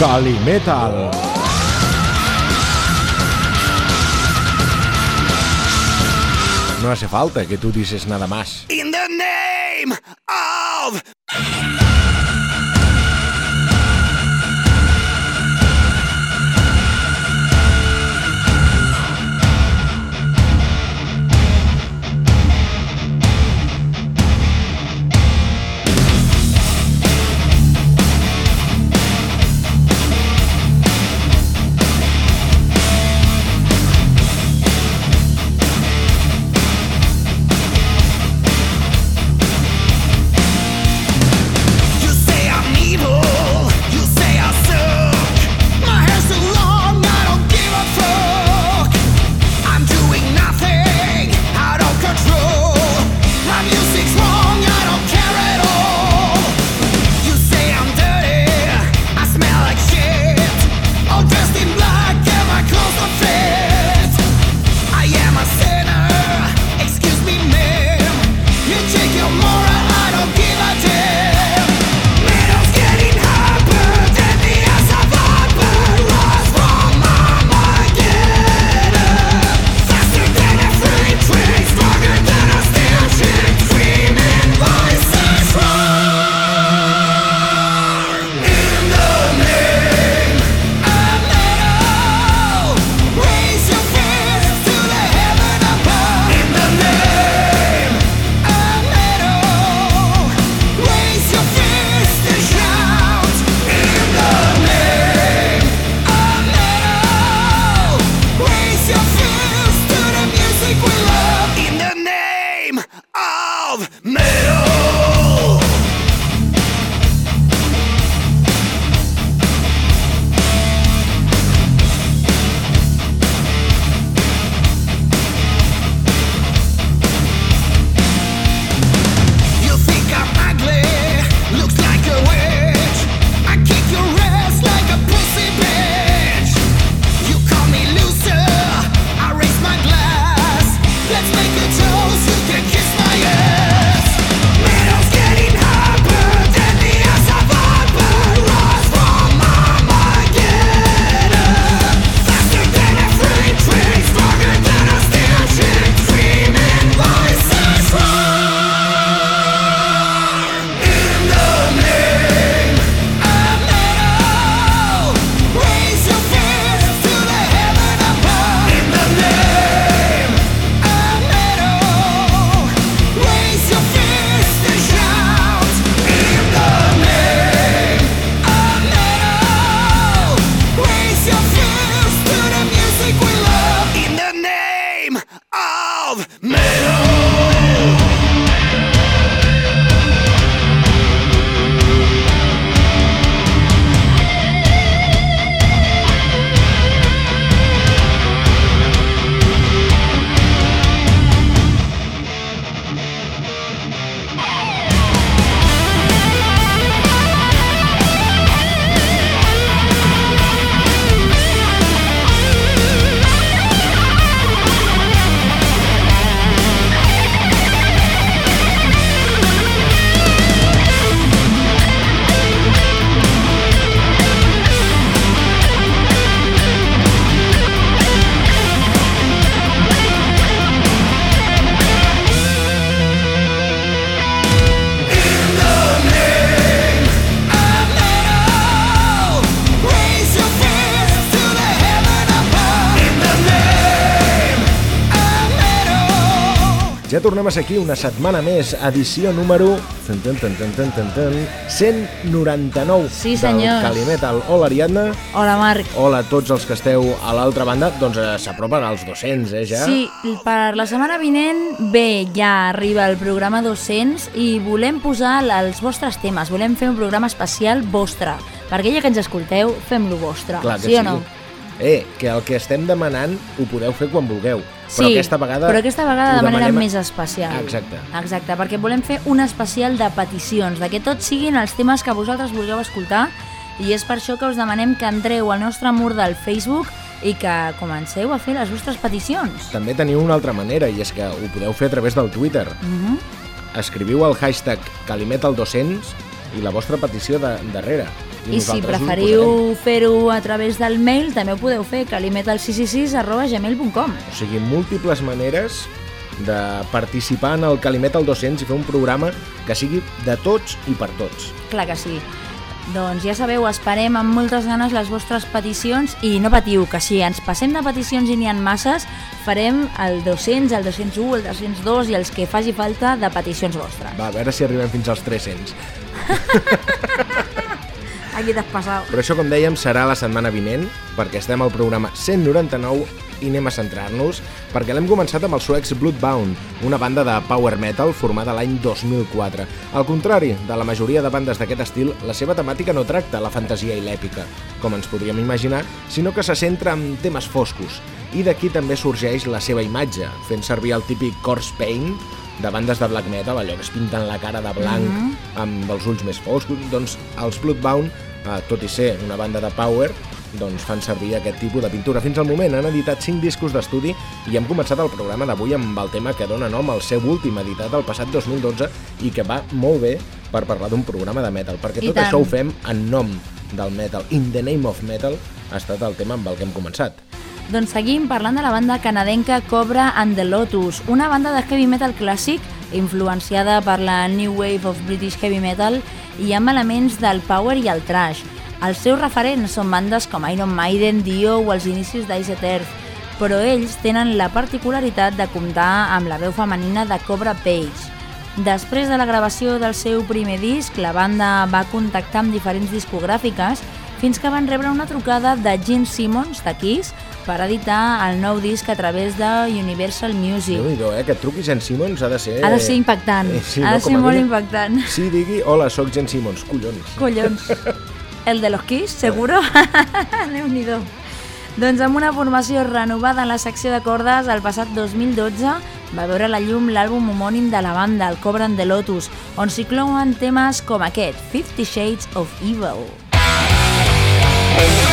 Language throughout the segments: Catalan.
Calimetal. No hace falta que tú dices nada más. In the name of tornem a ser aquí una setmana més, edició número... Tan, tan, tan, tan, tan, tan, tan, 199 Sí, del. Calimetal. Hola, Ariadna. Hola, Marc. Hola a tots els que esteu a l'altra banda. Doncs eh, s'apropen als 200, eh, ja? Sí, per la setmana vinent, bé, ja arriba el programa 200 i volem posar els vostres temes, volem fer un programa especial vostre. Per aquella que ens escolteu, fem-lo vostre, Clar que sí, o no? Eh, que el que estem demanant ho podeu fer quan vulgueu. Però sí, aquesta vegada... però aquesta vegada de manera demanem més especial. Exacte. Exacte, perquè volem fer un especial de peticions, de que tots siguin els temes que vosaltres vulgueu escoltar i és per això que us demanem que entreu al nostre mur del Facebook i que comenceu a fer les vostres peticions. També teniu una altra manera, i és que ho podeu fer a través del Twitter. Mhm. Escriviu el hashtag Calimetal200 i la vostra petició de, darrere. I, I si preferiu fer-ho a través del mail, també ho podeu fer, calimetal666 arroba gmail.com. O sigui, múltiples maneres de participar en el Calimet al 200 i fer un programa que sigui de tots i per tots. Clar que sí. Doncs ja sabeu, esperem amb moltes ganes les vostres peticions i no patiu, que si ens passem de peticions i n'hi ha masses, farem el 200, el 201, el 202 i els que faci falta de peticions vostres. Va, a veure si arribem fins als 300. Aquí t'has passat. Però això, com dèiem, serà la setmana vinent, perquè estem al programa 199 i anem a centrar-nos, perquè l'hem començat amb els suecs Bloodbound, una banda de power metal formada l'any 2004. Al contrari de la majoria de bandes d'aquest estil, la seva temàtica no tracta la fantasia i l'èpica, com ens podríem imaginar, sinó que se centra en temes foscos. I d'aquí també sorgeix la seva imatge, fent servir el típic corpse paint de bandes de black metal, allò que es pinten la cara de blanc mm -hmm. amb els ulls més foscos, doncs els Bloodbound, eh, tot i ser una banda de power, doncs fan servir aquest tipus de pintura. Fins al moment han editat 5 discos d'estudi i hem començat el programa d'avui amb el tema que dona nom al seu últim, editat el passat 2012 i que va molt bé per parlar d'un programa de metal, perquè I tot tant. això ho fem en nom del metal. In the name of metal ha estat el tema amb el que hem començat. Doncs seguim parlant de la banda canadenca Cobra and the Lotus, una banda de heavy metal clàssic influenciada per la New Wave of British Heavy Metal i amb elements del power i el trash. Els seus referents són bandes com Iron Maiden, Dio o els inicis d'Iced Earth, però ells tenen la particularitat de comptar amb la veu femenina de Cobra Page. Després de la gravació del seu primer disc, la banda va contactar amb diferents discogràfiques fins que van rebre una trucada de Gene Simmons, de Kiss, per editar el nou disc a través de Universal Music. déu nhi eh? Que et truqui Jen Simmons ha de ser... Ha de ser impactant, Eh, sí, ha no? de ser molt impactant. Sí, digui, hola, sóc Jen Simmons, collons. Collons. El de los Kiss, seguro? Déu-n'hi-do. Doncs amb una formació renovada en la secció de cordes, el passat 2012 va veure la llum l'àlbum homònim de la banda, el Cobra and the Lotus, on s'hi clouen temes com aquest, Fifty Shades of Evil. Oh,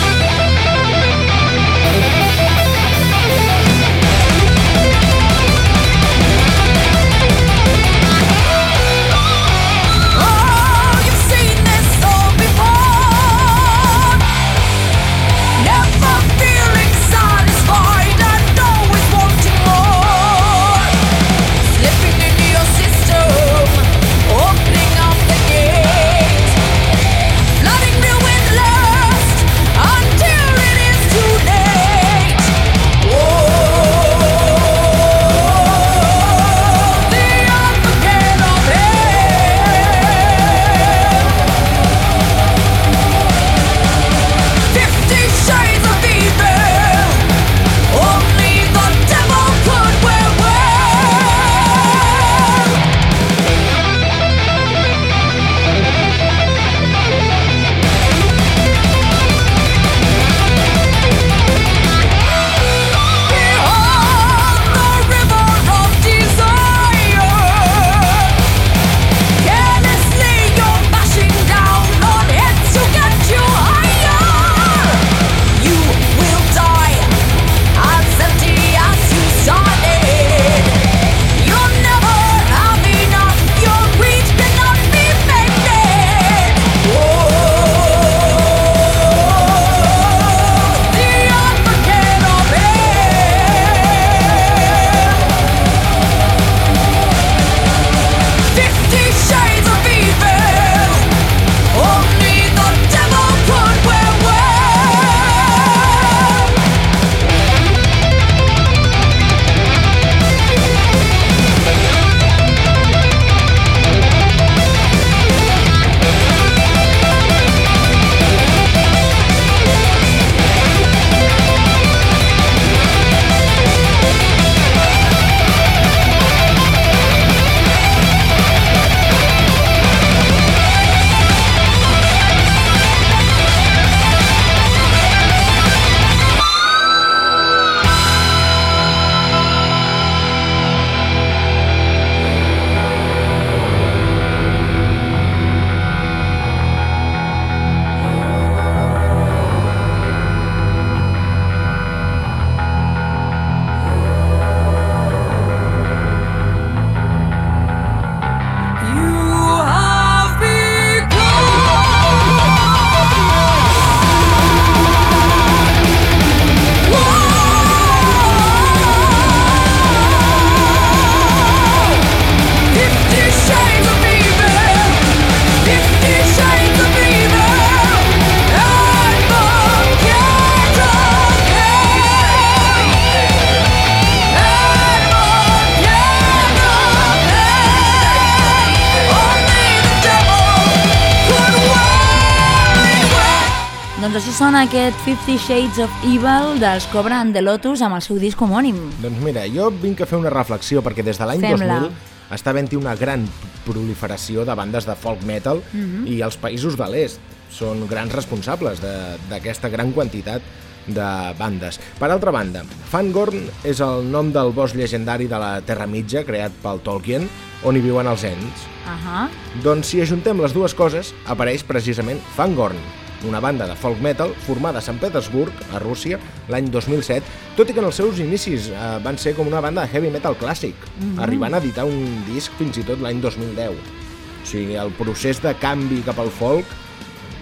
sona aquest Fifty Shades of Evil dels Cobra and the Lotus amb el seu disc homònim. Doncs mira, jo vinc a fer una reflexió perquè des de l'any Fem-la. 2000 està havent-hi una gran proliferació de bandes de folk metal Mhm. i els països de l'est són grans responsables de- d'aquesta gran quantitat de bandes. Per altra banda, Fangorn és el nom del bosc llegendari de la Terra Mitja creat pel Tolkien, on hi viuen els Ents. Ahà. Doncs si ajuntem les dues coses, apareix precisament Fangorn, una banda de folk metal formada a Sant Petersburg, a Rússia, l'any 2007, tot i que en els seus inicis eh, van ser com una banda de heavy metal clàssic, arribant a editar un disc fins i tot l'any 2010. O sigui, el procés de canvi cap al folk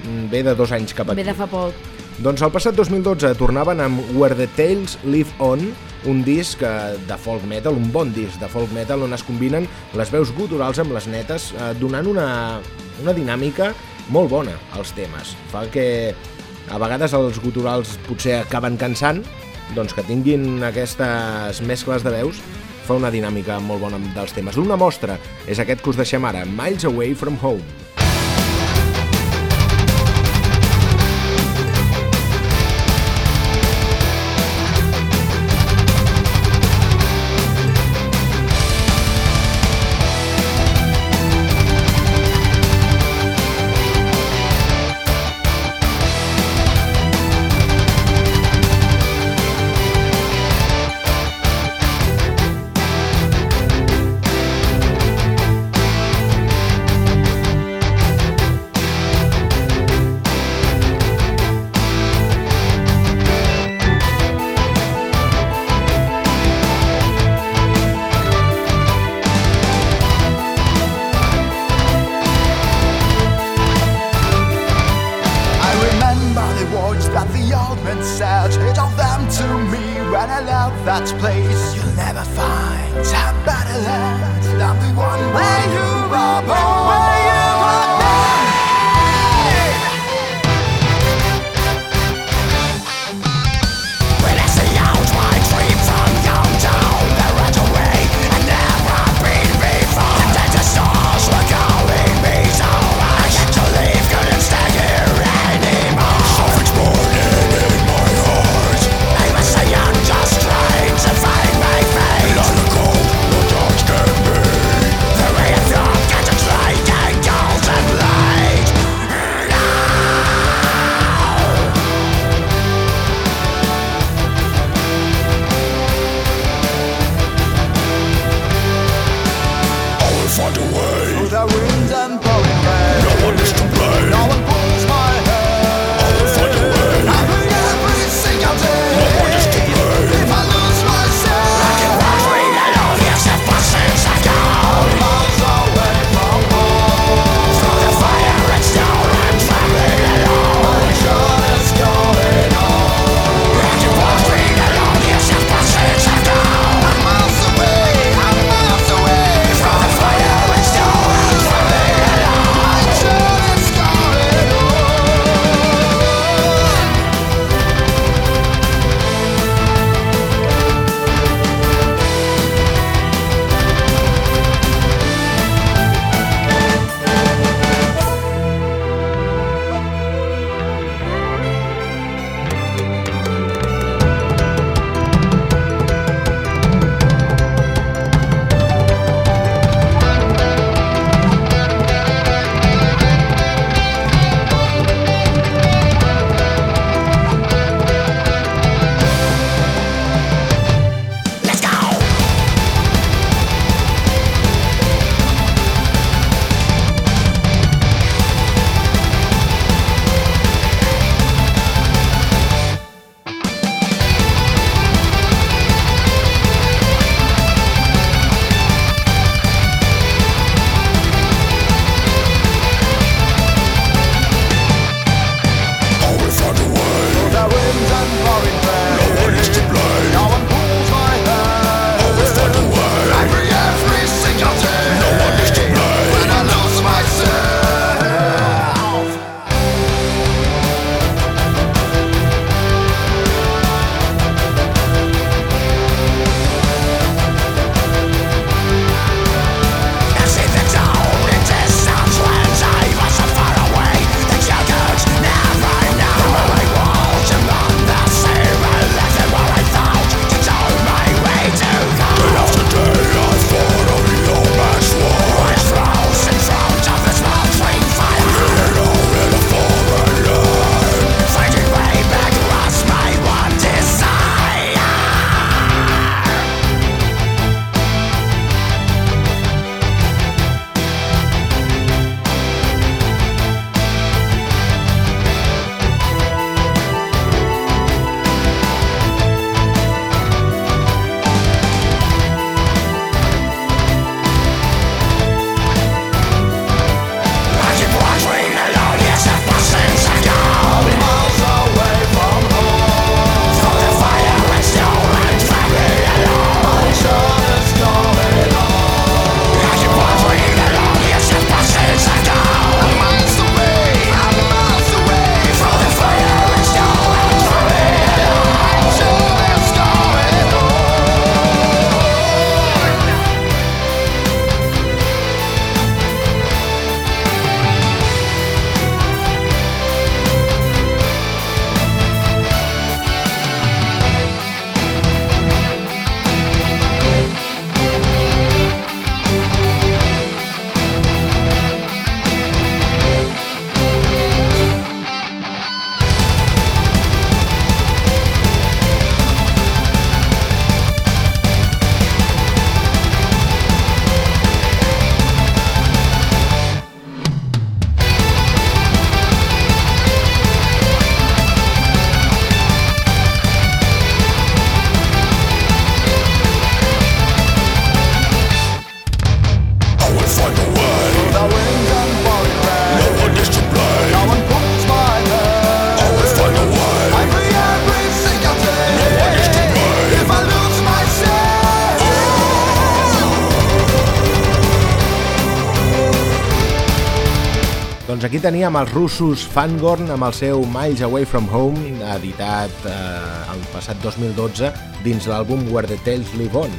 mm, ve de dos anys cap aquí. Ve de fa poc. Doncs el passat 2012 tornaven amb Where the Tales Live On, un disc eh, de folk metal, un bon disc de folk metal on es combinen les veus guturals amb les netes, eh, donant una, una dinàmica molt bona als temes. Fa que a vegades els guturals potser acaben cansant, doncs que tinguin aquestes mescles de veus fa una dinàmica molt bona dels temes. Una mostra és aquest que us deixem ara, Miles Away From Home. Them to me when I love that place. You'll never find a better land than the one where you were born. Teníem els russos Fangorn amb el seu Miles Away From Home, editat eh, el passat 2012 dins l'àlbum Where the Tales Live On.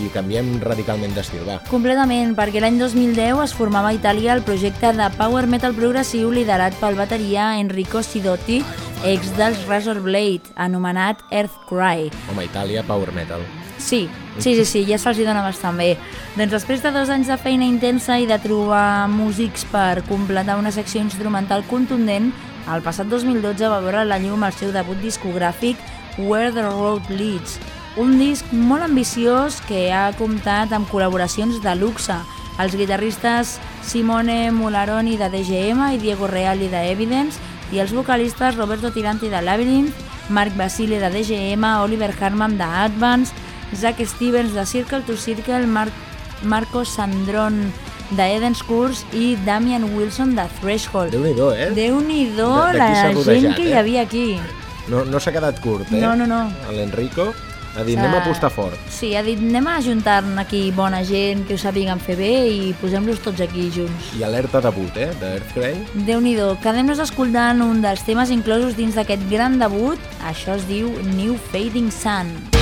I canviem radicalment d'estil, va. Completament, perquè l'any 2010 es formava a Itàlia el projecte de power metal progressiu liderat pel bateria Enrico Sidotti, ex dels Razor Blade, anomenat Earthcry. Home, Itàlia, power metal. Sí, sí, sí, sí, ja se'ls dona bastant bé. Doncs després de dos anys de feina intensa i de trobar músics per completar una secció instrumental contundent, el passat 2012 va veure la llum el seu debut discogràfic Where the Road Leads, un disc molt ambiciós que ha comptat amb col·laboracions de luxe, els guitarristes Simone Mularoni de DGM i Diego Reali de Evidence i els vocalistes Roberto Tiranti de Labyrinth, Marc Basile de DGM, Oliver Harman de Advance, Zach Stevens de Circle to Circle, Mar Marco Sandron de Eden's Curse i Damian Wilson de Threshold. Déu-n'hi-do, eh? Déu-n'hi-do la gent que hi eh? havia aquí. No, no s'ha quedat curt, eh? No, no, no. L'Enrico ha dit, anem a apostar fort. Sí, ha dit, anem a ajuntar aquí bona gent que ho sàpiguen fer bé i posem-los tots aquí junts. I alerta debut, eh? D'Earthcray. Déu-n'hi-do, quedem-nos escoltant un dels temes inclosos dins d'aquest gran debut. Això es diu New Fading Sun.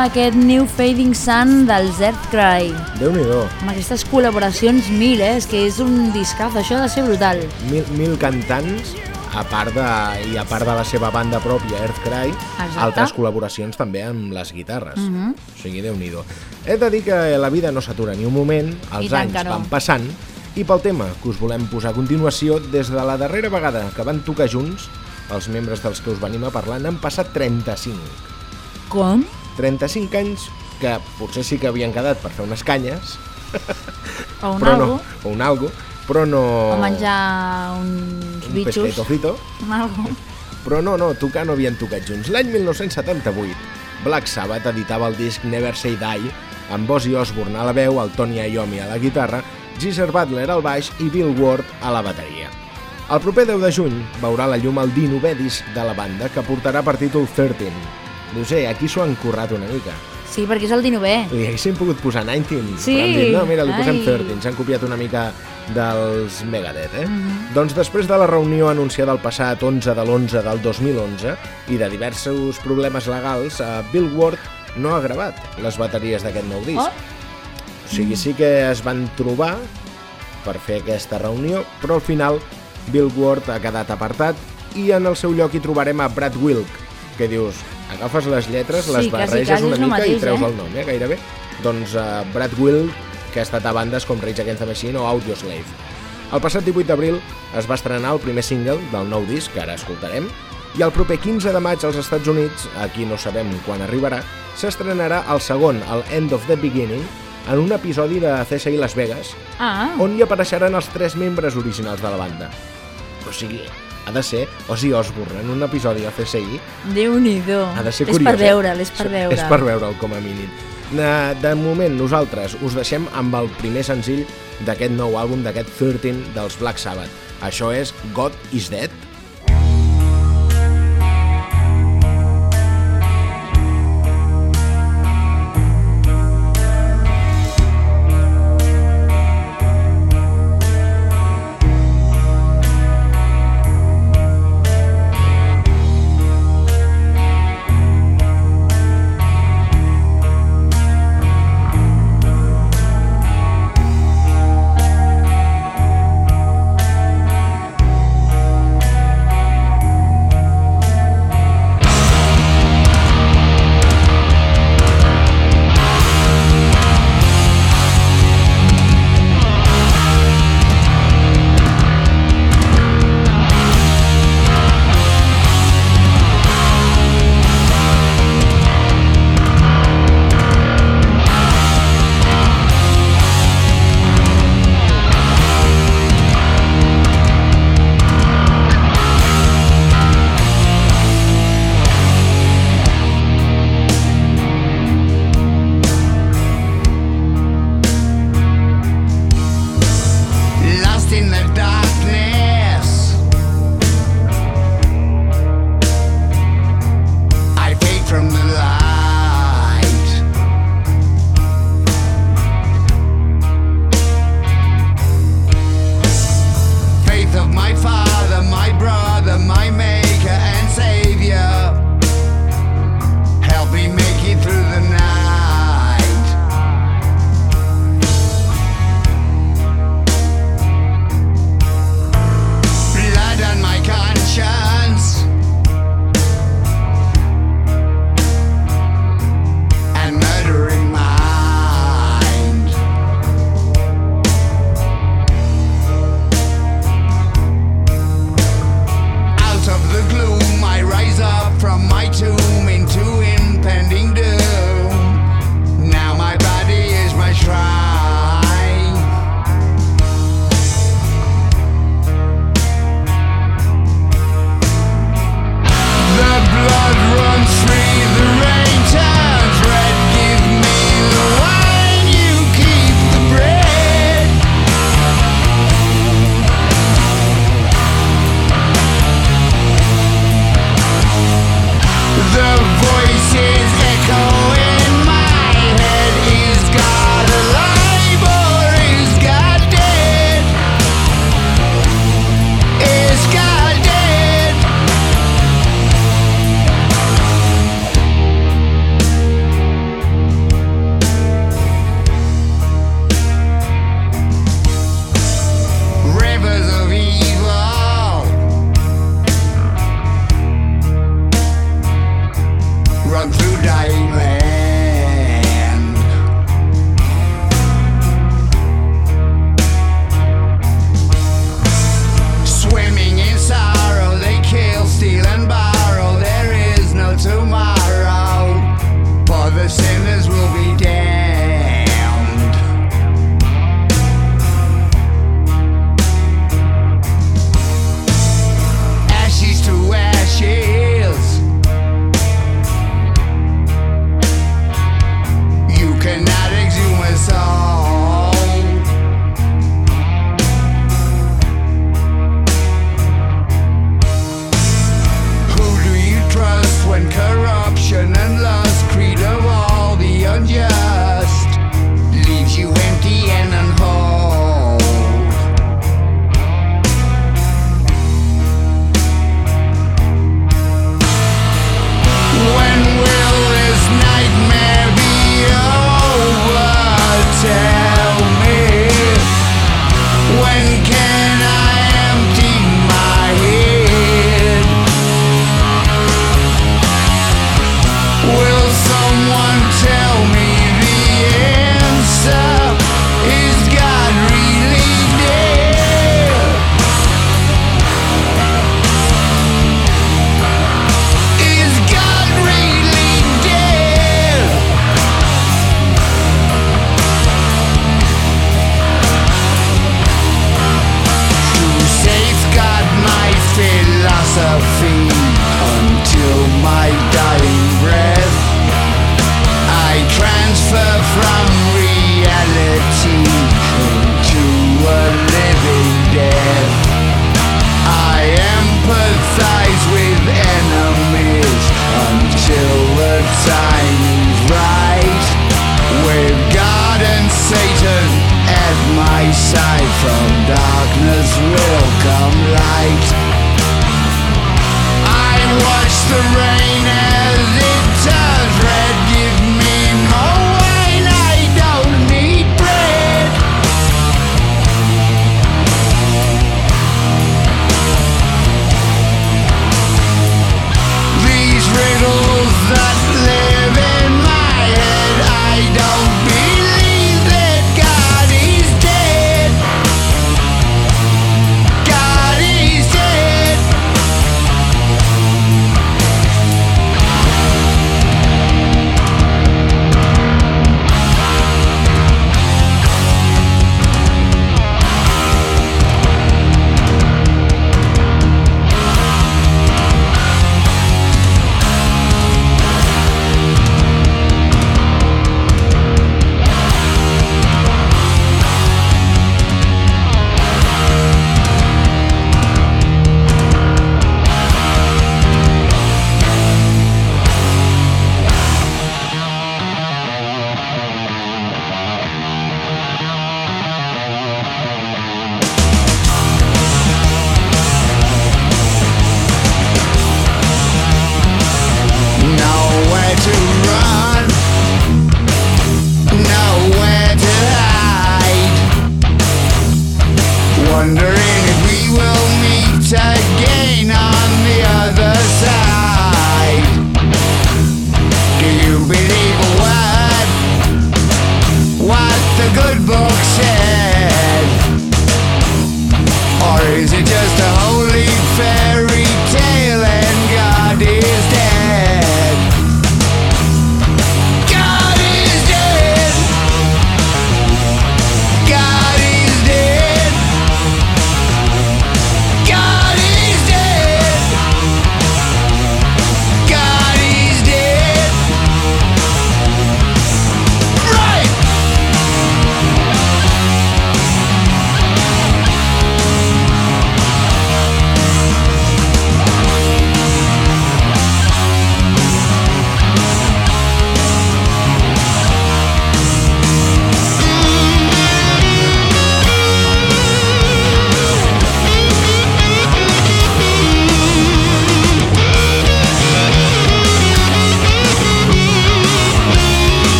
Sonava aquest New Fading Sun dels Earthcry. Déu-n'hi-do. Amb aquestes col·laboracions mil, eh? És que és un discaz, això ha de ser brutal. Mil, mil cantants, a part de, i a part de la seva banda pròpia, Earthcry, Exacte. altres col·laboracions també amb les guitarres. Mhm. O sigui, déu nhi He de dir que la vida no s'atura ni un moment, els anys no. van passant, i pel tema que us volem posar a continuació, des de la darrera vegada que van tocar junts, els membres dels que us venim a parlar n'han passat 35. Com? 35 anys que potser sí que havien quedat per fer unes canyes, O un però algo? no, o un algo, però no... O menjar uns un bitxos? pesqueto frito, Un algo? però no, no, tocar no havien tocat junts. L'any 1978, Black Sabbath editava el disc Never Say Die, amb Ozzy Osbourne a la veu, el Tony Iommi a la guitarra, Geezer Butler al baix i Bill Ward a la bateria. El proper 10 de juny veurà la llum el 19è disc de la banda, que portarà per títol 13. Dius, eh, aquí s'ho han currat una mica. Sí, perquè és el 19è. Li haguessin pogut posar 19, Sí, però han dit, no, mira, li posem ai. 13, ens han copiat una mica dels Megadeth, eh? Mhm. Doncs després de la reunió anunciada el passat 11 de l'11 del 2011 i de diversos problemes legals, eh, Bill Ward no ha gravat les bateries d'aquest nou disc. Oh. O sigui, sí que es van trobar per fer aquesta reunió, però al final Bill Ward ha quedat apartat i en el seu lloc hi trobarem a Brad Wilk, que dius, agafes les lletres, Sí, les quasi, barreges quasi una és el mica i mateix, treus eh? el nom, eh, gairebé. Doncs uh, Brad Wilk, que ha estat a bandes com Rage Against the Machine o Audioslave. El passat 18 d'abril es va estrenar el primer single del nou disc, que ara escoltarem, i el proper 15 de maig als Estats Units, aquí no sabem quan arribarà, s'estrenarà el segon, el End of the Beginning, en un episodi de CSI Las Vegas, Ah, on hi apareixeran els tres membres originals de la banda. O sigui, ha de ser Ozzy Osbourne en un episodi de CSI, Déu-n'hi-do. ha de ser és curiós. per veure'l, és per És- veure'l. És per veure'l, com a mínim. De, de moment, nosaltres us deixem amb el primer senzill d'aquest nou àlbum, d'aquest 13 dels Black Sabbath. Això és God is Dead. side from darkness will come light. I watch the rain.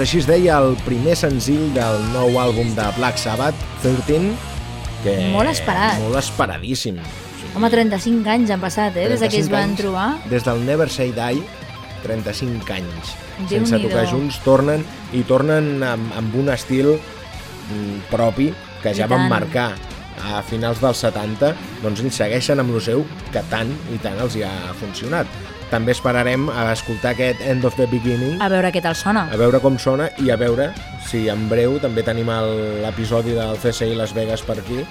Doncs així es deia el primer senzill del nou àlbum de Black Sabbath, 13, que... Molt esperat. Molt esperadíssim. Home, 35 anys han passat, eh, des que es van anys, trobar. Des del Never Say Die, 35 anys. Déu sense tocar junts, tornen i tornen amb, amb un estil mm, propi que ja van marcar a finals dels 70, doncs ells segueixen amb el seu que tant i tant els hi ha funcionat també esperarem a escoltar aquest End of the Beginning, A veure què tal sona. a veure com sona i a veure si en breu també tenim l'episodi del CSI Las Vegas per aquí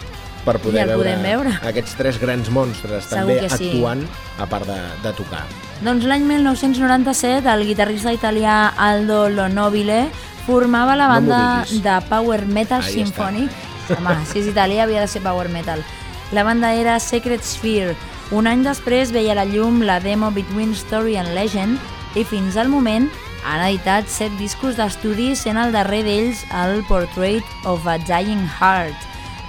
per poder el veure, veure. aquests tres grans monstres Segur també sí. actuant a part de, de tocar. Doncs l'any 1997 el guitarrista italià Aldo Lonobile formava la No banda diguis. de power metal Ahí symphonic. Home, si és italià havia de ser power metal. La banda era Secret Sphere. Un any després veia la llum la demo Between Story and Legend i fins al moment han editat set discos d'estudi sent el darrer d'ells el Portrait of a Dying Heart,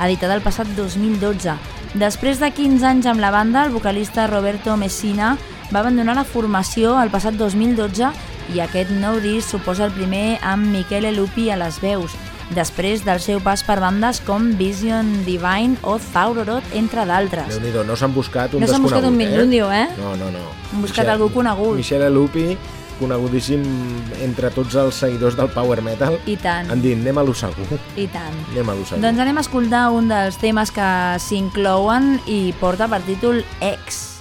editat el passat 2012. Després de 15 anys amb la banda, el vocalista Roberto Messina va abandonar la formació el passat 2012 i aquest nou disc suposa el primer amb Michele Lupi a les veus, després del seu pas per bandes com Vision Divine o Thaurorot, entre d'altres. déu nhi no s'han buscat un No s'han buscat un desconegut, minundio, eh? No, no, no. Han buscat algú conegut. Michele Lupi, conegudíssim entre tots els seguidors del power metal. I tant, Han dit, anem a lo segur. i tant. Anem a lo segur. Doncs anem a escoltar un dels temes que s'inclouen i porta per títol X.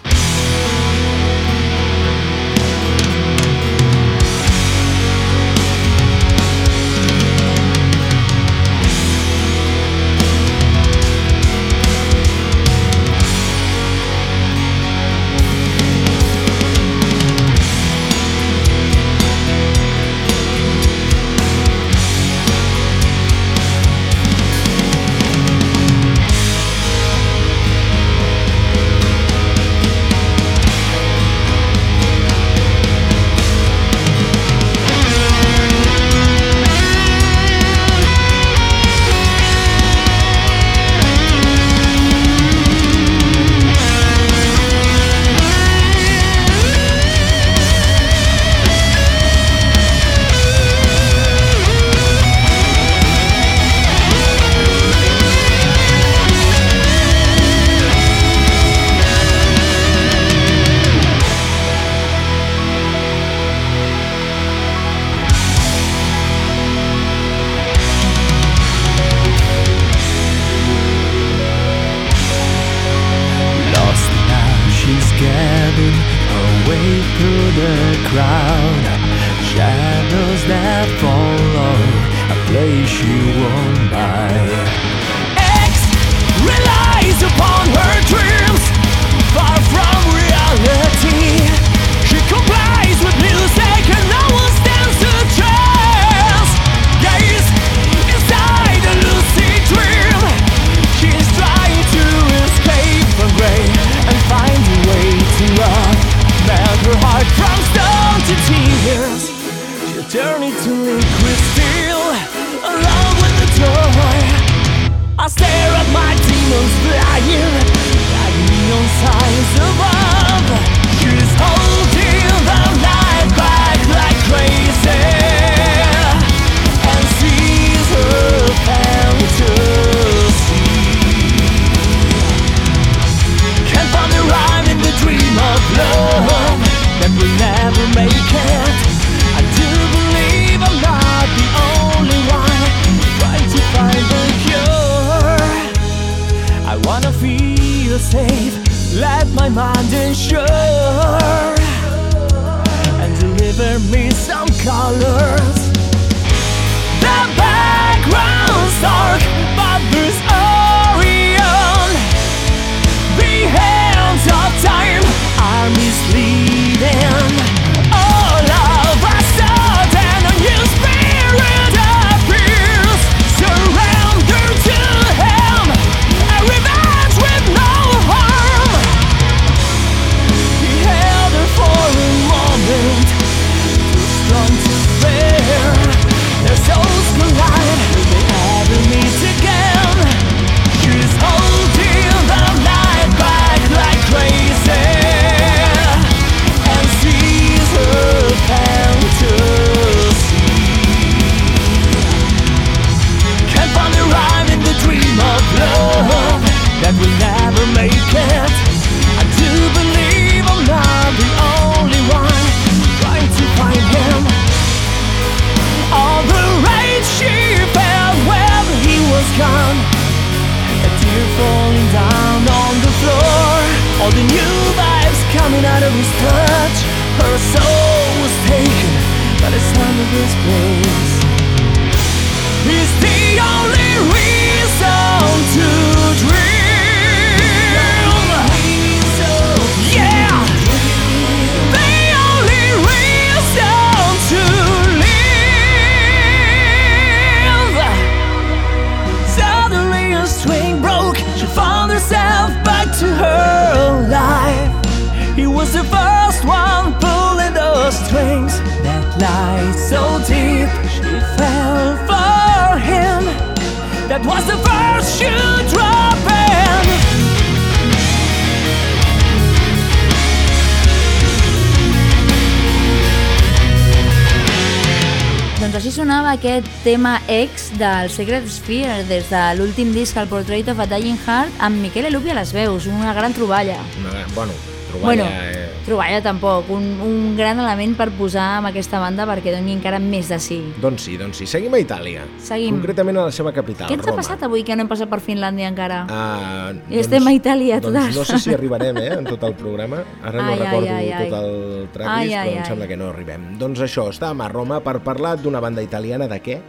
tema ex del Secret Sphere des de l'últim disc, el Portrait of a Dying Heart, amb Miquel Elupi a les veus, una gran troballa. Una, bueno, troballa... bueno, eh, troballa tampoc, un, un gran element per posar amb aquesta banda perquè doni encara més de sí. Doncs sí, doncs sí. Seguim a Itàlia. Seguim. Concretament a la seva capital, Què ens ha Roma. passat avui que no hem passat per Finlàndia encara? Ah, I estem a Itàlia, doncs totes. no sé si arribarem, eh, en tot el programa. Ara no Ai, recordo ai, ai. tot el tracklist, Ai, ai, però em ai. sembla que no arribem. Doncs això, estàvem a Roma per parlar d'una banda italiana de què?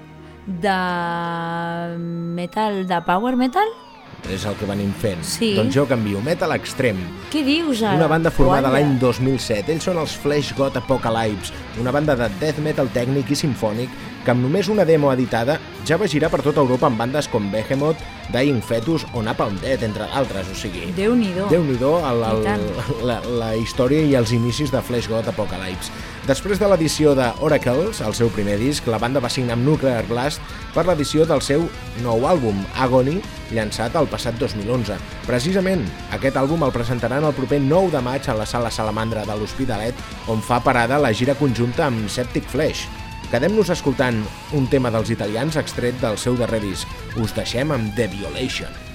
De metal, de power metal? És el que venim fent. Sí. Doncs jo canvio, Metal Extrem. Què dius ara? Una banda formada l'any 2007. Ells són els Flash God Apocalypse, una banda de death metal tècnic i sinfònic que amb només una demo editada ja va girar per tota Europa amb bandes com Behemoth, Dying Fetus o Napalm Death, entre d'altres, o sigui... Déu-n'hi-do. Déu-n'hi-do el, I tant. el, la, la història i els inicis de Flash God Apocalypse. Després de l'edició de Oracles, el seu primer disc, la banda va signar amb Nuclear Blast per l'edició del seu nou àlbum, Agony, llançat el passat 2011. Precisament, aquest àlbum el presentaran el proper 9 de maig a la Sala Salamandra de l'Hospitalet, on fa parada la gira conjunta amb Septic Flesh. Quedem-nos escoltant un tema dels italians extret del seu darrer disc. Us deixem amb The Violation.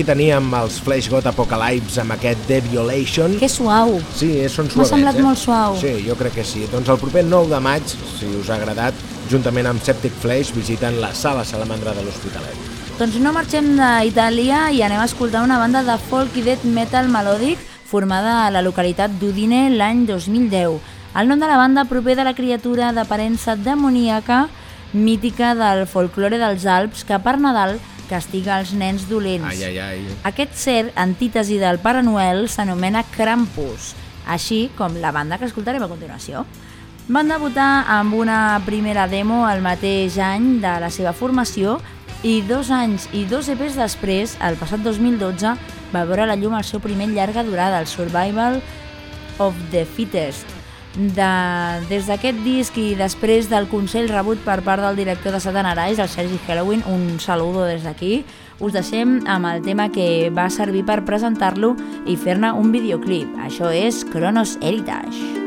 Aquí teníem els Flash God Apocalypse amb aquest The Violation. Que suau. Sí, són M'ha suavets, semblat eh? molt suau. Sí, jo crec que sí. Doncs el proper 9 de maig, si us ha agradat, juntament amb Septic Flash, visiten la Sala Salamandra de l'Hospitalet. Doncs no marxem d'Itàlia i anem a escoltar una banda de folk i death metal melòdic formada a la localitat d'Udine l'any 2010. El nom de la banda prové de la criatura d'aparença demoníaca mítica del folklore dels Alps que per Nadal castiga els nens dolents. Ai, ai, ai. Aquest ser, antítesi del Pare Noel, s'anomena Krampus, així com la banda que escoltarem a continuació. Van debutar amb una primera demo el mateix any de la seva formació i dos anys i dos EPs després, el passat 2012, va veure la llum el seu primer llarga durada, el Survival of the Fittest. De, des d'aquest disc i després del consell rebut per part del director de Satanarais, el Sergi Halloween, un saludo des d'aquí, us deixem amb el tema que va servir per presentar-lo i fer-ne un videoclip. Això és Kronos Heritage.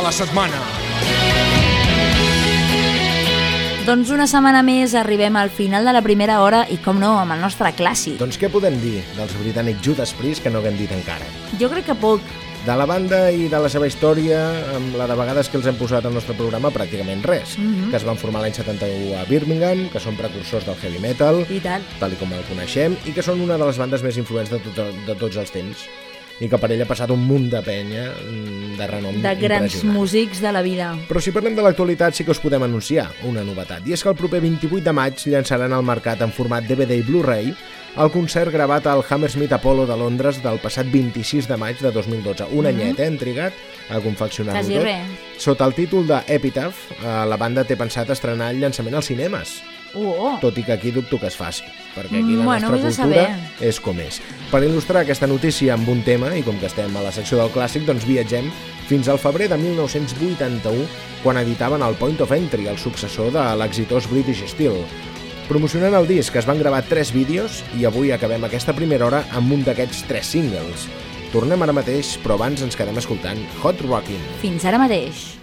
De la setmana. Doncs una setmana més arribem al final de la primera hora i, com no, amb el nostre clàssic. Doncs què podem dir dels britànics Judas Priest que no haguem dit encara? Jo crec que poc. De la banda i de la seva història, amb la de vegades que els hem posat al nostre programa, pràcticament res. que es van formar l'any 71 a Birmingham, que són precursors del heavy metal, I tant. tal i com el coneixem, i que són una de les bandes més influents de, tot, de tots els temps. I que per ell ha passat un munt de penya mm, de renom De grans músics de la vida. Però si parlem de l'actualitat sí que us podem anunciar una novetat, i és que el proper 28 de maig llançaran al mercat en format DVD i Blu-ray el concert gravat al Hammersmith Apollo de Londres del passat 26 de maig de 2012. Un anyet, eh, han trigat a confeccionar-ho tot. res. Sota el títol de Epitaph, eh, la banda té pensat estrenar el llançament als cinemes, Oh, oh. tot i que aquí dubto que es faci, perquè aquí la Bueno, nostra cultura és com és. Per il·lustrar aquesta notícia amb un tema, i com que estem a la secció del clàssic, doncs viatgem fins al febrer de 1981, quan editaven el Point of Entry, el successor de l'exitós British Steel. Promocionant el disc es van gravar tres vídeos i avui acabem aquesta primera hora amb un d'aquests tres singles. Tornem ara mateix, però abans ens quedem escoltant Hot Rockin'. Fins ara mateix.